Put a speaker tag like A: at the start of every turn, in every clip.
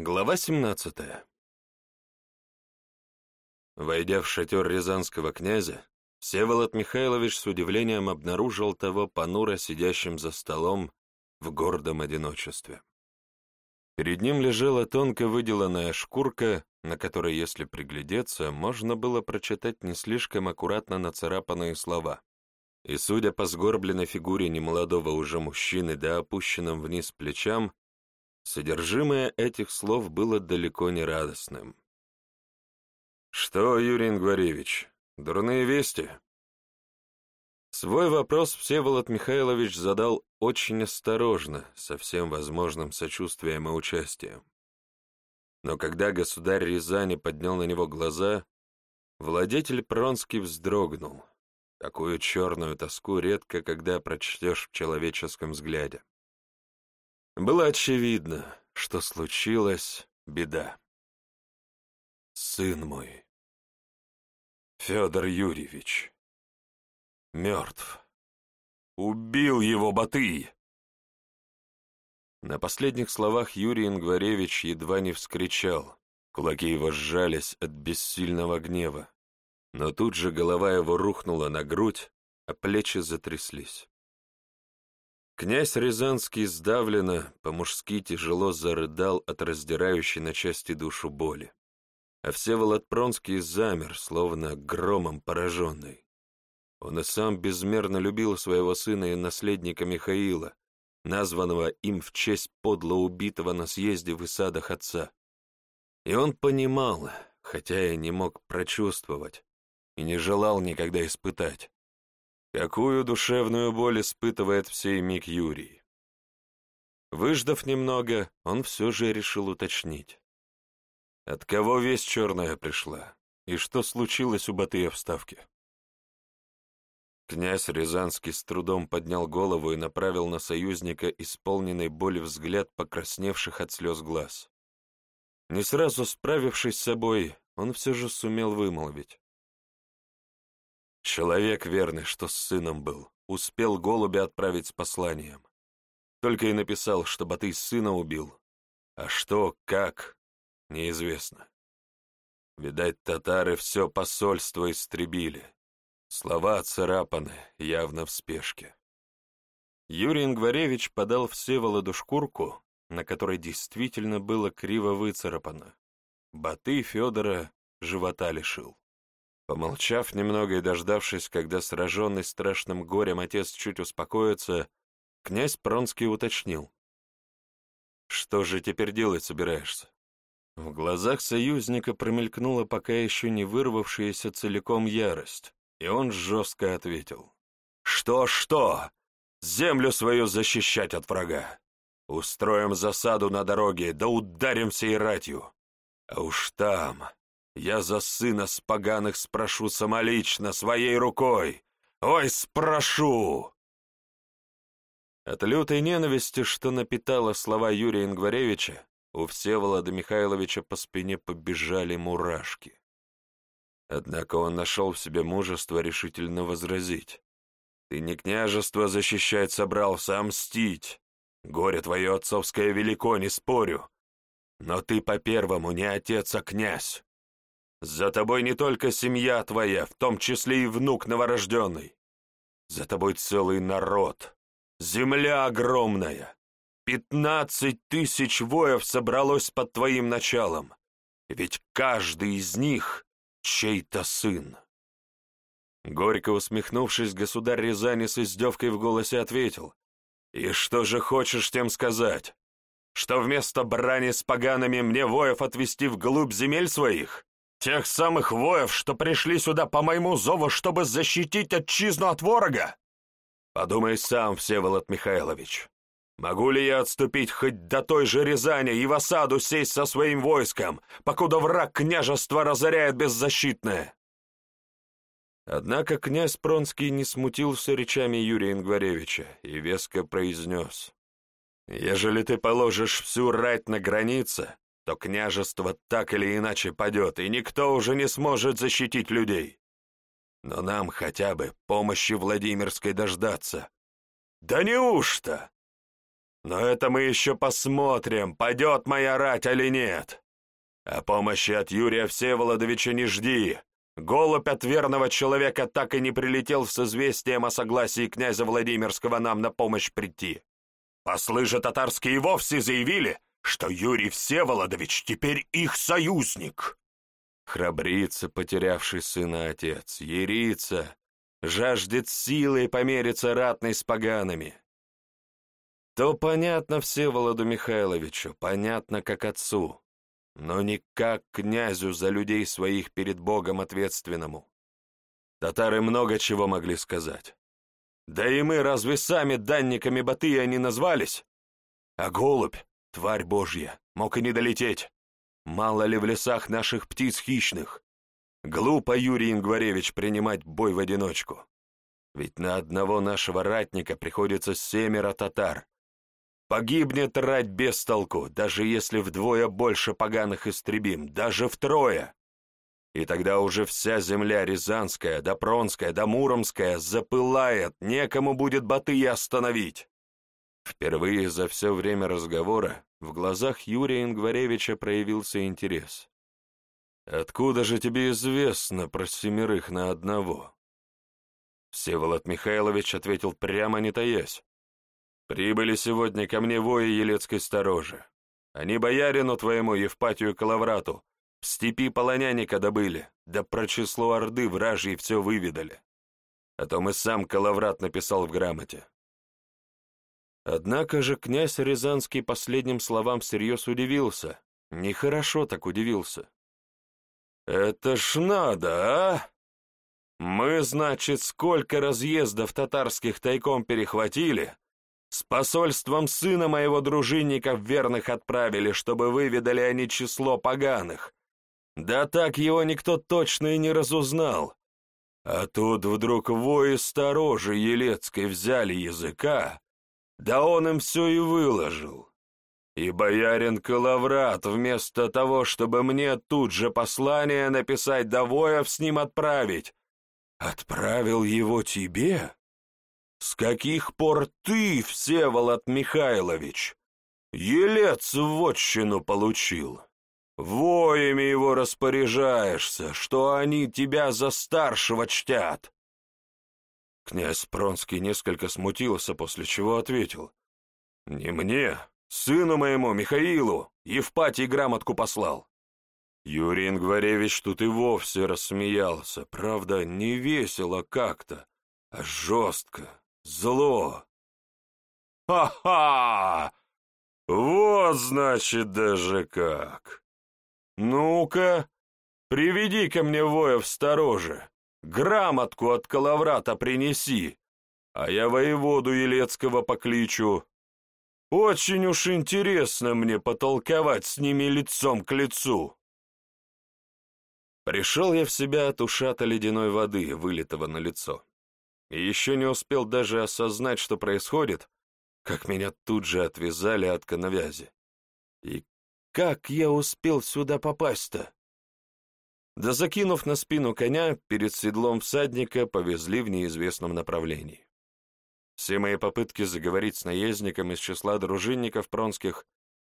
A: Глава 17 Войдя в шатер рязанского князя, Всеволод Михайлович с удивлением обнаружил того понуро сидящим за столом в гордом одиночестве. Перед ним лежала тонко выделанная шкурка, на которой, если приглядеться, можно было прочитать не слишком аккуратно нацарапанные слова. И, судя по сгорбленной фигуре немолодого уже мужчины да опущенным вниз плечам, Содержимое этих слов было далеко не радостным. «Что, Юрий Ингваревич, дурные вести?» Свой вопрос Всеволод Михайлович задал очень осторожно, со всем возможным сочувствием и участием. Но когда государь Рязани поднял на него глаза, владетель Пронский вздрогнул. Такую черную тоску редко когда прочтешь в человеческом взгляде. Было очевидно, что случилась беда. Сын мой, Федор Юрьевич, мертв. Убил его Батый! На последних словах Юрий Ингваревич едва не вскричал. Кулаки его сжались от бессильного гнева. Но тут же голова его рухнула на грудь, а плечи затряслись. Князь Рязанский сдавленно, по-мужски тяжело зарыдал от раздирающей на части душу боли. А Всеволод Пронский замер, словно громом пораженный. Он и сам безмерно любил своего сына и наследника Михаила, названного им в честь подло убитого на съезде в Исадах отца. И он понимал, хотя и не мог прочувствовать, и не желал никогда испытать, Какую душевную боль испытывает в сей миг Юрий? Выждав немного, он все же решил уточнить. От кого весть черная пришла? И что случилось у Батыя в Ставке? Князь Рязанский с трудом поднял голову и направил на союзника исполненный боли взгляд покрасневших от слез глаз. Не сразу справившись с собой, он все же сумел вымолвить. Человек верный, что с сыном был, успел голубя отправить с посланием. Только и написал, что Батый сына убил. А что, как, неизвестно. Видать, татары все посольство истребили. Слова царапаны, явно в спешке. Юрий Ингваревич подал Всеволоду шкурку, на которой действительно было криво выцарапано. Баты Федора живота лишил. Помолчав немного и дождавшись, когда сраженный страшным горем отец чуть успокоится, князь Пронский уточнил. «Что же теперь делать собираешься?» В глазах союзника промелькнула пока еще не вырвавшаяся целиком ярость, и он жестко ответил. «Что-что? Землю свою защищать от врага! Устроим засаду на дороге, да ударим всей ратью! А уж там, я за сына с поганых спрошу самолично, своей рукой. Ой, спрошу!» От лютой ненависти, что напитала слова Юрия Ингваревича, у Всеволода Михайловича по спине побежали мурашки. Однако он нашел в себе мужество решительно возразить. «Ты не княжество защищать собрался, а мстить. Горе твое отцовское велико, не спорю. Но ты по-первому не отец, а князь. За тобой не только семья твоя, в том числе и внук новорожденный. За тобой целый народ, земля огромная. Пятнадцать тысяч воев собралось под твоим началом, ведь каждый из них чей-то сын. Горько усмехнувшись, государь Рязани с издевкой в голосе ответил, «И что же хочешь тем сказать? Что вместо брани с погаными мне воев отвести вглубь земель своих? Тех самых воев, что пришли сюда по моему зову, чтобы защитить отчизну от ворога? Подумай сам, Всеволод Михайлович. Могу ли я отступить хоть до той же Рязани и в осаду сесть со своим войском, покуда враг княжества разоряет беззащитное? Однако князь Пронский не смутился речами Юрия Ингваревича и веско произнес. «Ежели ты положишь всю рать на границе, то княжество так или иначе падет, и никто уже не сможет защитить людей. Но нам хотя бы помощи Владимирской дождаться. Да неужто? Но это мы еще посмотрим, падет моя рать или нет. А помощи от Юрия Всеволодовича не жди. Голубь от верного человека так и не прилетел с известием о согласии князя Владимирского нам на помощь прийти. Послы же татарские вовсе заявили, что Юрий Всеволодович теперь их союзник. Храбрится, потерявший сына отец, ерится, жаждет силой помериться ратной с погаными. То понятно Всеволоду Михайловичу, понятно как отцу, но не как князю за людей своих перед Богом ответственному. Татары много чего могли сказать. Да и мы разве сами данниками Батыя не назвались? А голубь, тварь божья, мог и не долететь. Мало ли в лесах наших птиц хищных. Глупо, Юрий Ингваревич, принимать бой в одиночку. Ведь на одного нашего ратника приходится семеро татар, Погибнет рать без толку, даже если вдвое больше поганых истребим, даже втрое. И тогда уже вся земля Рязанская, да Пронская, да Муромская запылает, некому будет Батыя остановить. Впервые за все время разговора в глазах Юрия Ингваревича проявился интерес. «Откуда же тебе известно про семерых на одного?» Всеволод Михайлович ответил прямо не таясь. Прибыли сегодня ко мне вои Елецкой сторожи. Они боярину твоему Евпатию Калаврату в степи полоняника добыли, да про число Орды вражьей все выведали. О том и сам Калаврат написал в грамоте. Однако же князь Рязанский последним словам всерьез удивился. Нехорошо так удивился. «Это ж надо, а! Мы, значит, сколько разъездов татарских тайком перехватили, с посольством сына моего дружинников верных отправили, чтобы выведали они число поганых. Да так его никто точно и не разузнал. А тут вдруг вои сторожи Елецкой взяли языка, да он им все и выложил. И боярин Калаврат, вместо того, чтобы мне тут же послание написать да воев с ним отправить, отправил его тебе? С каких пор ты, Всеволод Михайлович, елец в вотчину получил? Воями его распоряжаешься, что они тебя за старшего чтят. Князь Пронский несколько смутился, после чего ответил. «Не мне, сыну моему, Михаилу, Евпатий грамотку послал». Юрий Ингваревич тут и вовсе рассмеялся, правда, не весело как-то, а жестко, Зло. Ха-ха! Вот значит даже как. Ну-ка, приведи ко мне воев стороже, грамотку от Калаврата принеси, а я воеводу Елецкого покличу. Очень уж интересно мне потолковать с ними лицом к лицу. Пришел я в себя от ушата ледяной воды, вылитого на лицо и еще не успел даже осознать, что происходит, как меня тут же отвязали от коновязи. И как я успел сюда попасть-то? Да закинув на спину коня, перед седлом всадника повезли в неизвестном направлении. Все мои попытки заговорить с наездником из числа дружинников пронских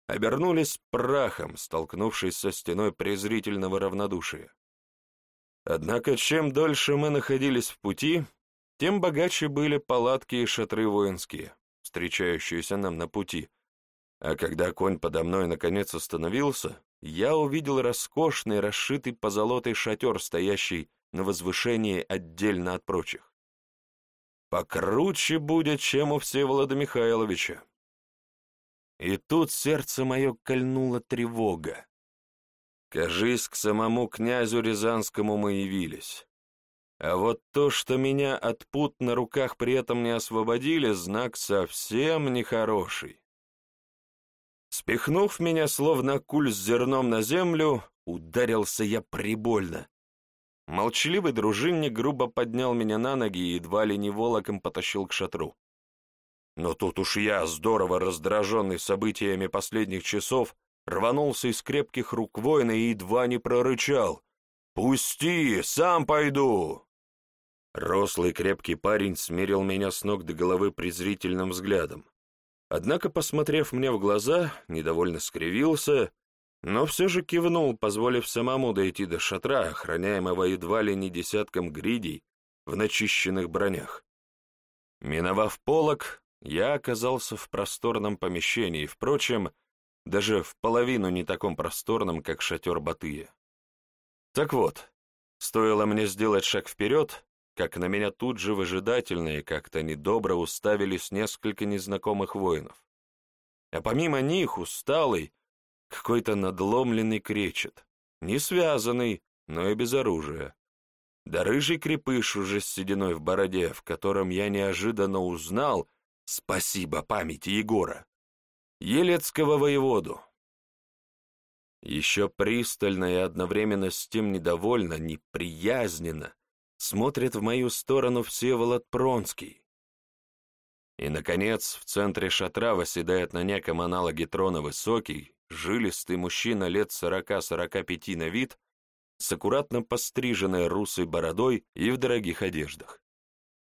A: обернулись прахом, столкнувшись со стеной презрительного равнодушия. Однако чем дольше мы находились в пути, тем богаче были палатки и шатры воинские, встречающиеся нам на пути. А когда конь подо мной наконец остановился, я увидел роскошный, расшитый позолотой шатер, стоящий на возвышении отдельно от прочих. Покруче будет, чем у Всеволода Михайловича. И тут сердце мое кольнула тревога. Кажись, к самому князю Рязанскому мы явились. А вот то, что меня от пут на руках при этом не освободили, знак совсем нехороший. Спихнув меня, словно куль с зерном на землю, ударился я прибольно. Молчаливый дружинник грубо поднял меня на ноги и едва ли не волоком потащил к шатру. Но тут уж я, здорово раздраженный событиями последних часов, рванулся из крепких рук воина и едва не прорычал. «Пусти, сам пойду!» Рослый крепкий парень смерил меня с ног до головы презрительным взглядом. Однако, посмотрев мне в глаза, недовольно скривился, но все же кивнул, позволив самому дойти до шатра, охраняемого едва ли не десятком гридей в начищенных бронях. Миновав полок, я оказался в просторном помещении, впрочем, даже в половину не таком просторном, как шатер Батыя. Так вот, стоило мне сделать шаг вперед, как на меня тут же выжидательно и как-то недобро уставились несколько незнакомых воинов. А помимо них усталый, какой-то надломленный кречет, не связанный, но и без оружия. Да рыжий крепыш уже с сединой в бороде, в котором я неожиданно узнал, спасибо памяти Егора, елецкого воеводу. Еще пристально и одновременно с тем недовольно, неприязненно смотрит в мою сторону Всеволод Пронский. И, наконец, в центре шатра восседает на неком аналоге трона высокий, жилистый мужчина лет сорока-сорока пяти на вид, с аккуратно постриженной русой бородой и в дорогих одеждах.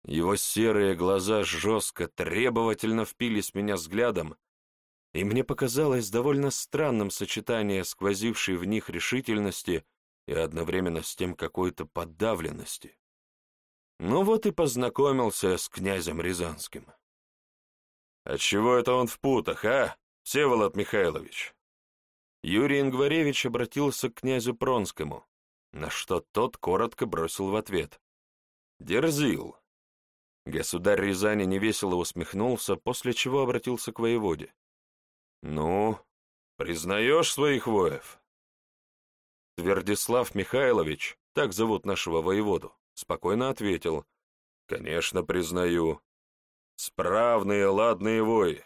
A: Его серые глаза жестко, требовательно впились в меня взглядом, и мне показалось довольно странным сочетание сквозившей в них решительности и одновременно с тем какой-то подавленности. Ну вот и познакомился с князем Рязанским. «Отчего это он в путах, а, Всеволод Михайлович?» Юрий Ингваревич обратился к князю Пронскому, на что тот коротко бросил в ответ. «Дерзил». Государь Рязани невесело усмехнулся, после чего обратился к воеводе. «Ну, признаешь своих воев?» Твердислав Михайлович, так зовут нашего воеводу, спокойно ответил. «Конечно, признаю. Справные, ладные вои.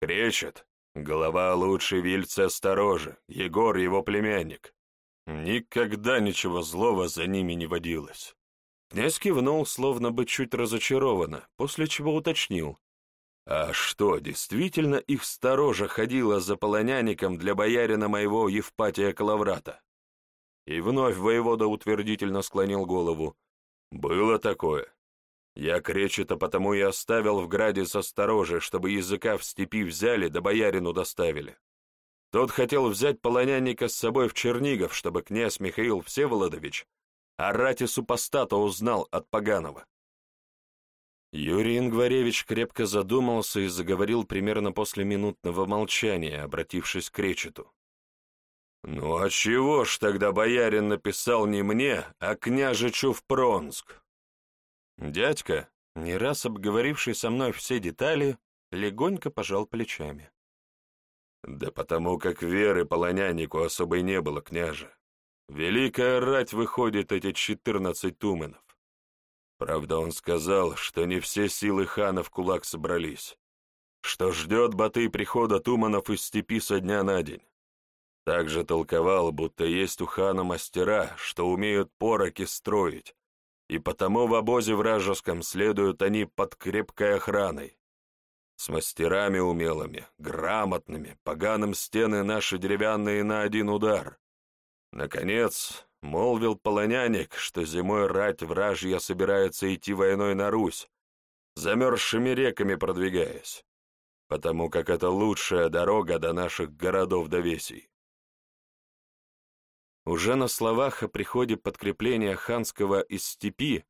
A: Кречет. Голова лучше вильца стороже, Егор его племянник. Никогда ничего злого за ними не водилось». Князь кивнул, словно бы чуть разочарованно, после чего уточнил. А что, действительно их сторожа ходила за полоняником для боярина моего Евпатия Калаврата? И вновь воевода утвердительно склонил голову. Было такое. Я кречета потому и оставил в граде со сторожи, чтобы языка в степи взяли да боярину доставили. Тот хотел взять полоняника с собой в Чернигов, чтобы князь Михаил Всеволодович о рате супостата узнал от Поганова. Юрий Ингваревич крепко задумался и заговорил примерно после минутного молчания, обратившись к Кречету. «Ну а чего ж тогда боярин написал не мне, а княжичу в Пронск?» Дядька, не раз обговоривший со мной все детали, легонько пожал плечами. «Да потому как веры полонянику особой не было, княже. Великая рать выходит эти четырнадцать туменов. Правда, он сказал, что не все силы хана в кулак собрались, что ждет Баты прихода туманов из степи со дня на день. Также толковал, будто есть у хана мастера, что умеют пороки строить, и потому в обозе вражеском следуют они под крепкой охраной. С мастерами умелыми, грамотными, поганым стены наши деревянные на один удар. Наконец, Молвил полоняник, что зимой рать вражья собирается идти войной на Русь, замерзшими реками продвигаясь, потому как это лучшая дорога до наших городов до. Уже на словах о приходе подкрепления ханского из степи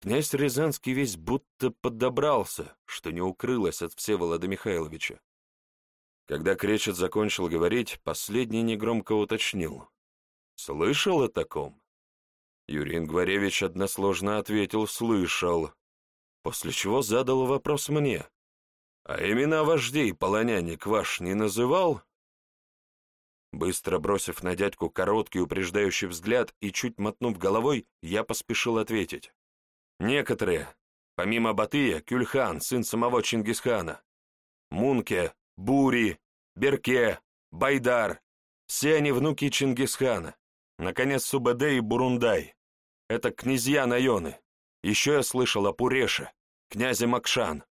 A: князь Рязанский весь будто подобрался, что не укрылось от Всеволода Михайловича. Когда Кречет закончил говорить, последний негромко уточнил. «Слышал о таком?» Юрий Ингваревич односложно ответил «слышал», после чего задал вопрос мне. «А имена вождей полоняник ваш не называл?» Быстро бросив на дядьку короткий упреждающий взгляд и чуть мотнув головой, я поспешил ответить. «Некоторые, помимо Батыя, Кюльхан, сын самого Чингисхана, Мунке, Бури, Берке, Байдар, все они внуки Чингисхана. Наконец, Субэдэ и Бурундай. Это князья Найоны. Еще я слышал о Пуреше, князе Макшан.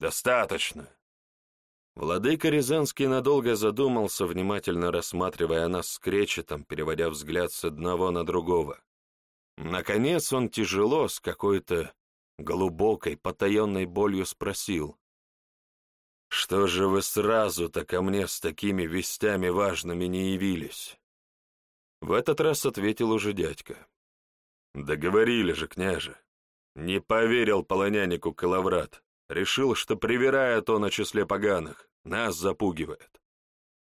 A: Достаточно. Владыка Рязанский надолго задумался, внимательно рассматривая нас с кречетом, переводя взгляд с одного на другого. Наконец он тяжело, с какой-то глубокой, потаенной болью спросил. Что же вы сразу-то ко мне с такими вестями важными не явились? В этот раз ответил уже дядька. Договорили же, княже. Не поверил полонянику Калаврат. Решил, что привирает он о числе поганых, нас запугивает.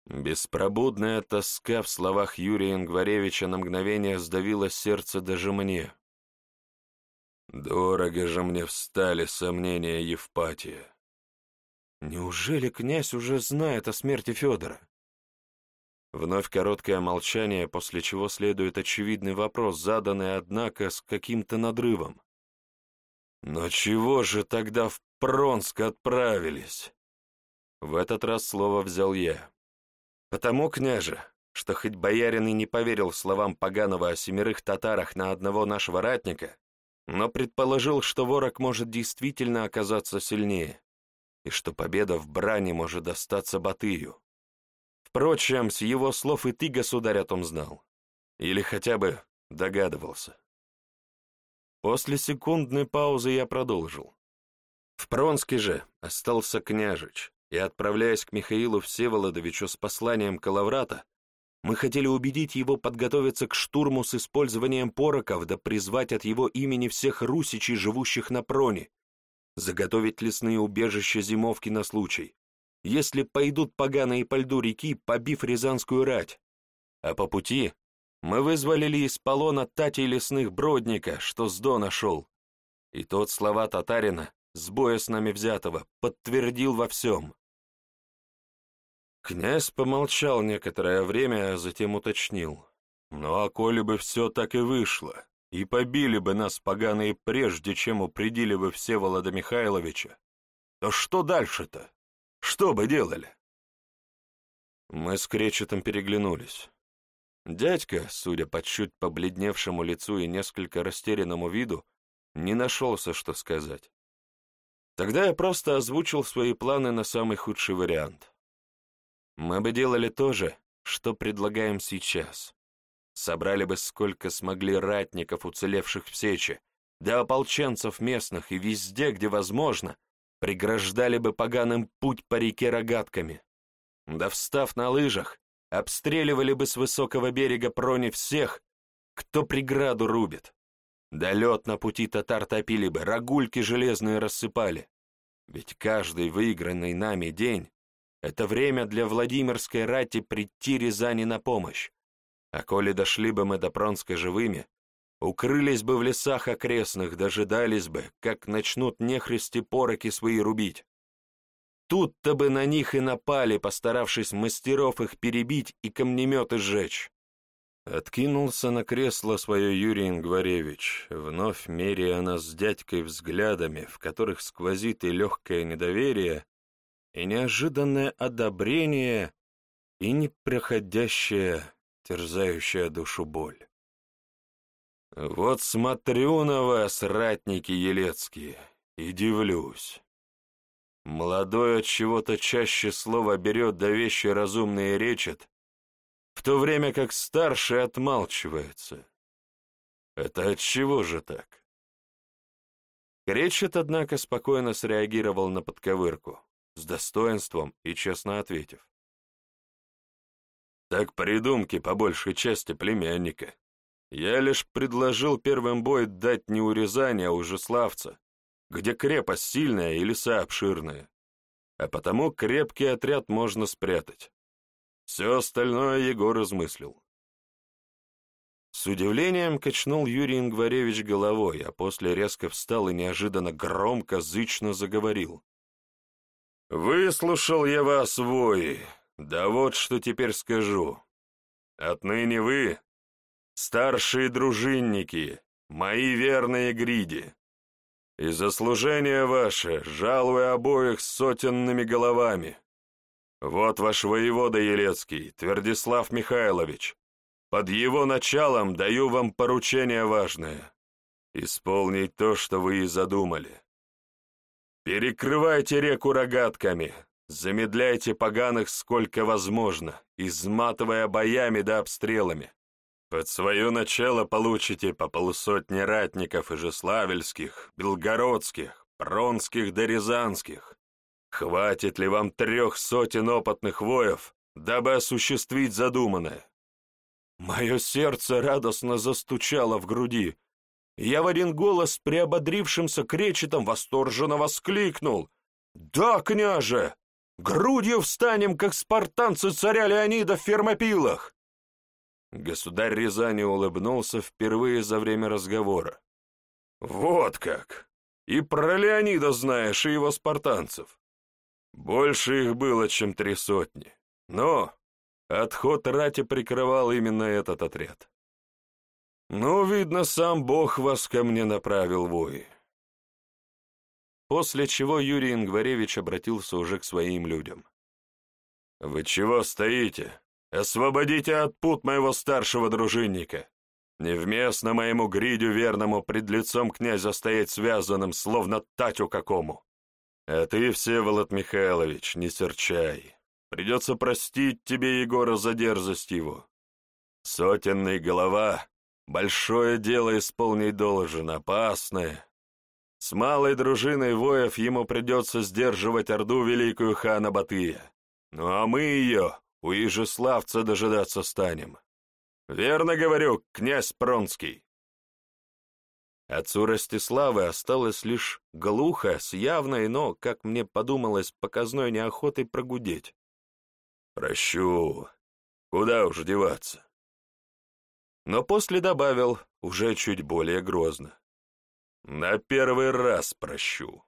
A: Беспробудная тоска в словах Юрия Ингваревича на мгновение сдавила сердце даже мне. Дорого же мне встали сомнения Евпатия. Неужели князь уже знает о смерти Федора? Вновь короткое молчание, после чего следует очевидный вопрос, заданный, однако, с каким-то надрывом. «Но чего же тогда в Пронск отправились?» В этот раз слово взял я. «Потому, княже, что хоть боярин и не поверил словам Поганова о семерых татарах на одного нашего ратника, но предположил, что ворог может действительно оказаться сильнее, и что победа в брани может достаться Батыю. Впрочем, с его слов и ты, государь, о том знал. Или хотя бы догадывался. После секундной паузы я продолжил. В Пронске же остался княжич, и, отправляясь к Михаилу Всеволодовичу с посланием Калаврата, мы хотели убедить его подготовиться к штурму с использованием пороков да призвать от его имени всех русичей, живущих на Проне, заготовить лесные убежища зимовки на случай, если пойдут поганые по льду реки, побив Рязанскую рать. А по пути мы вызволили из полона татей лесных бродника, что с Дона шел. И тот слова татарина, с боя с нами взятого, подтвердил во всем. Князь помолчал некоторое время, а затем уточнил. «Ну а коли бы все так и вышло, и побили бы нас поганые прежде, чем упредили бы Всеволода Михайловича, то что дальше-то? Что бы делали?» Мы с Кречетом переглянулись. Дядька, судя по чуть побледневшему лицу и несколько растерянному виду, не нашелся, что сказать. Тогда я просто озвучил свои планы на самый худший вариант. Мы бы делали то же, что предлагаем сейчас. Собрали бы сколько смогли ратников, уцелевших в сече, да ополченцев местных, и везде, где возможно, преграждали бы поганым путь по реке рогатками. Да встав на лыжах, обстреливали бы с высокого берега прони всех, кто преграду рубит. Да лед на пути татар топили бы, рогульки железные рассыпали. Ведь каждый выигранный нами день это время для Владимирской рати прийти Рязани на помощь. А коли дошли бы мы до Пронска живыми, укрылись бы в лесах окрестных, дожидались бы, как начнут нехристи пороки свои рубить. Тут-то бы на них и напали, постаравшись мастеров их перебить и камнеметы сжечь. Откинулся на кресло свое Юрий Ингваревич, вновь меряя нас с дядькой взглядами, в которых сквозит и легкое недоверие, и неожиданное одобрение, и непроходящая, терзающая душу боль. Вот смотрю на вас, ратники елецкие, и дивлюсь. Молодой от чего-то чаще слова берет да вещи разумные речет, в то время как старший отмалчивается. Это от чего же так? Кречет, однако, спокойно среагировал на подковырку с достоинством и честно ответив. «Так придумки по большей части племянника. Я лишь предложил первым бой дать не урезание, а ужеславца, где крепость сильная и леса обширные, а потому крепкий отряд можно спрятать. Все остальное Егор измыслил». С удивлением качнул Юрий Ингваревич головой, а после резко встал и неожиданно громко, зычно заговорил. «Выслушал я вас, вои, да вот что теперь скажу. Отныне вы, старшие дружинники, мои верные гриди, и заслужение ваше жалуя обоих сотенными головами. Вот ваш воевода Елецкий, Твердислав Михайлович. Под его началом даю вам поручение важное — исполнить то, что вы и задумали. Перекрывайте реку рогатками, замедляйте поганых сколько возможно, изматывая боями да обстрелами. Под свое начало получите по полусотни ратников ижеславельских, белгородских, пронских да рязанских. Хватит ли вам трех сотен опытных воев, дабы осуществить задуманное? Мое сердце радостно застучало в груди, я в один голос приободрившимся кречетом восторженно воскликнул. «Да, княже! Грудью встанем, как спартанцы царя Леонида в фермопилах!» Государь Рязани улыбнулся впервые за время разговора. «Вот как! И про Леонида знаешь, и его спартанцев. Больше их было, чем три сотни. Но отход рати прикрывал именно этот отряд. Ну, видно, сам Бог вас ко мне направил, вои. После чего Юрий Ингваревич обратился уже к своим людям. «Вы чего стоите? Освободите от пут моего старшего дружинника. Невместно моему гридю верному пред лицом князя стоять связанным, словно татю какому. А ты, Всеволод Михайлович, не серчай. Придется простить тебе, Егора, за дерзость его. Сотенный голова — большое дело исполнить должен, опасное. С малой дружиной воев ему придется сдерживать орду великую хана Батыя. Ну а мы ее, у Ижеславца, дожидаться станем. Верно говорю, князь Пронский. Отцу Ростиславы осталось лишь глухо, с явной, но, как мне подумалось, показной неохотой прогудеть. «Прощу. Куда уж деваться?» Но после добавил, уже чуть более грозно. «На первый раз прощу».